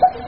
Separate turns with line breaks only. Bye.